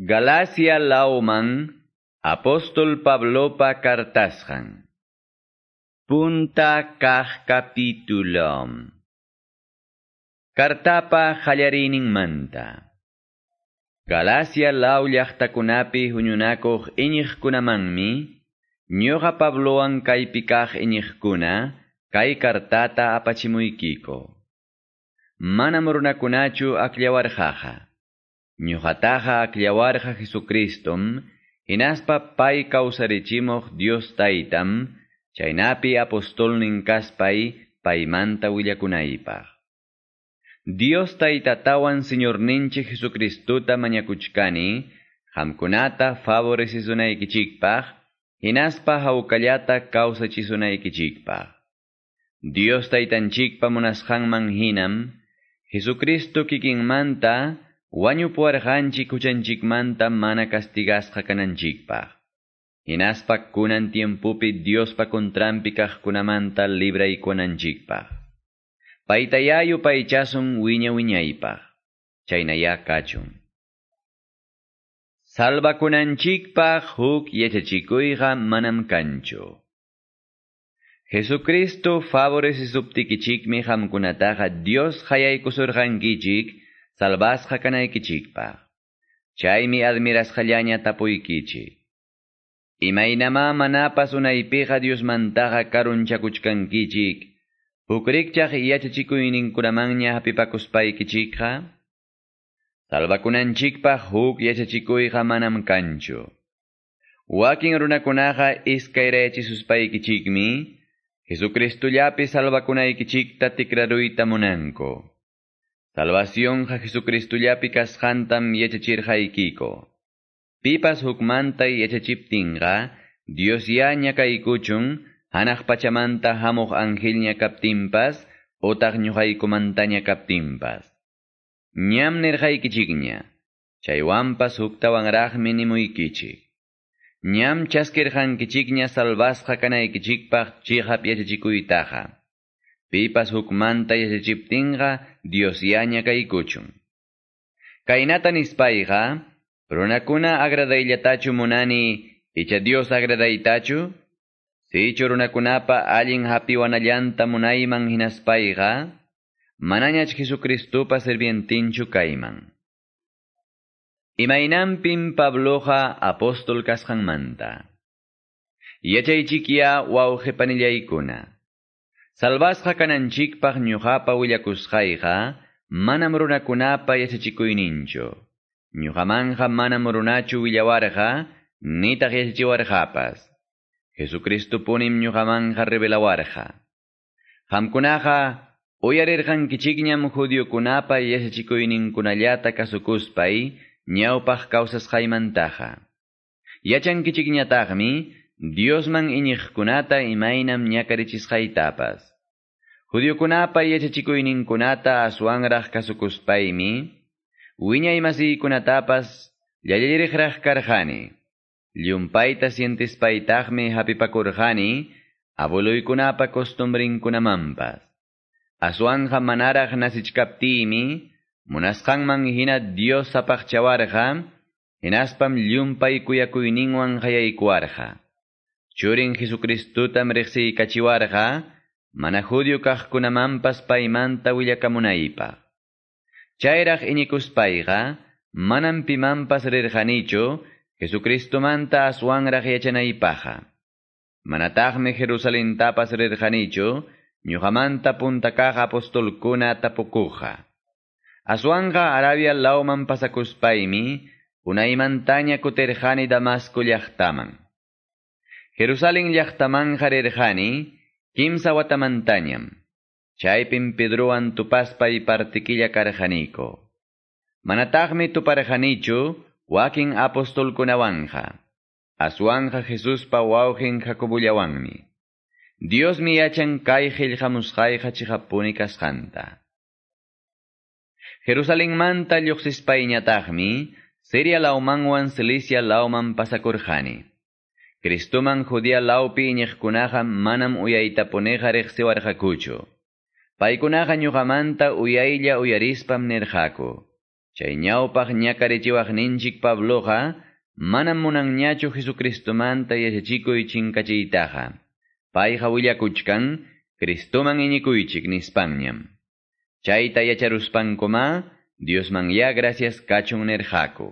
Galacia lauman apóstol Pablopa cartasjan. Punta kah capitulum. Cartapa hallarining manta. Galacia lau llaqtakunapi huñunakuq iñiqkunamanmi, ñuqa Pabloan kaypikaq iñiqkuna, kay kartata apachimuykiko. Manam runakunachu. Ñuqataqa akllawarqa Jesucristom, hinaspa pay kawsarichimuq Dios taytam, chaynapi apostolnin kaspay paymanta willakunaypaq. Dios taytatawan Señorninchik Jesucristuta mañakuchkani, hamkunata favorecisunaykichikpaq, hinaspa hawkallata kawsachisunaykichikpaq. Dios taytanchikpa munasqanman hinam, Jesucristo kikinmanta, wañupuwarqanchik huchanchikmanta mana castigasqa kananchikpaq. Hinaspa kunan tiempupi Diospa kontrampi kaqkunamanta libraykunanchikpaq. Paytayayu paychasun wiña wiñaypaq. Chaynaya kachun. Salvakunanchikpaq huk yachachikuyqa manam kanchu. Jesucristo favorecisuptikichikmi hamkunataqa Dios hayaykusurqankichik salvasqa kanaykichikpaq. Chaymi admirasqallaña tapuykichik. Imaynama manapas unaypiqa Diosmantaqa karunchakuchkankichik, hukrikchaq yachachikuyninkunamanña hapipakuspaykichikqa, salvakunanchikpaq huk yachachikuyqa manam kanchu. Wakin runakunaqa iskayrayachisuspaykichikmi, Jesucristullapi salvakunaykichikta tikraruyta munanko. Salvación ha Jesucristullapi kasqantam yachachirqaykiko. Pipas hukmanta yachachiptinqa, Dios ya ñakaykuchun, hanaq pachamanta hamuq ángel ñakaptinpas, otaq ñuqaykumanta ñakaptinpas. Ñam nirqaykichikña, chaywanpas huktawanraqmi nimuykichik. Ñam chaskirqankichikña salvasqa kanaykichikpaq chihap yachachikuytaqa. Pipas hukmanta yachachiptinqa Dios yaña kaykuchun. Kaynata nispayqa, runakuna agradaillatachu munani icha Dios agradaytachu, sichu runakunapa allin hapiwanallanta munayman hinaspayqa, manañach Jesucristupa sirvientinchu kayman. Imaynanpin Pabloja apóstol kasqanmanta. Yachaychikya wawqipanillaykuna. Salvasqa kananchikpaq ñuqapa willakusqayqa, manam runakunapa yachachikuyninchu. Ñuqamanqa manam runachu willawarqa, nitaq yachachiwarqapas. Jesucristupunim ñuqamanqa revelawarqa. Qamkunaqa uyarirqankichikñam judiokunapa yachachikuyninkunallata kasukuspay, ñawpaq kawsasqaymantaqa. Yachankichikñataqmi, Diosman iñiqkunata imaynam ñakarichisqaytapas. Judiokunapa yachachikuyninkunata aswanraq kasukuspaymi, wiñay masiykunatapas llallirijraq karqani. Llumpayta sientispaytaqmi hapipakurqani, abueluykunapa costumbrinkunamanpas. Aswanja manaraq nasichkaptiymi, munasqanman hina Dios sapaqchawarqa, hinaspam llumpay kuyakuyninwan hayaykuwarqa. Churin Jesucristutam riqsiykachiwarqa, mana judio kaqkunamanpas paymanta willakamunaypaq. Chayraq iñikuspayqa, manam pimanpas rirqanichu, Jesucristumanta aswanraq yachanaypaqa. Manataqmi Jerusalentapas rirqanichu, ñuqamanta puntakaq apostolkuna tapukuqa. Aswanqa Arabia lauman pasakuspaymi, unaymantaña kutirqani Damasco llaqtaman. Jerusalén llaqtamanqa rirqani, kimsa watamantañam. Chaypin Pedrowan tupaspay partiquilla karqaniko. Manataqmi tuparqanichu, wakin apostolkunawanja. Aswanja Jesuspa wawqin Jacobullawanmi. Dios mi yachan kay qillqamusqayqa chihapuni kasqanta. Jerusalén manta lluqsispayñataqmi, Siria laumanwan Cilicia lauman pasakurqani. Cristuman Judía laupi iñiqkunaqa manam uyaytapuneqa riqsiwarqakuchu. Paykunaqa ñuqamanta uyaylla uyarispam nirqaku. Chay ñawpaq ñakarichiwaqninchik Pabloqa manam munanñachu Jesucristomanta yachachikuy chinkachiytaqa. Payqa willakuchkan Cristoman iñikuychik nispanñam. Chayta yacharuspamkuma Diosman ya gracias kachun nirqaku.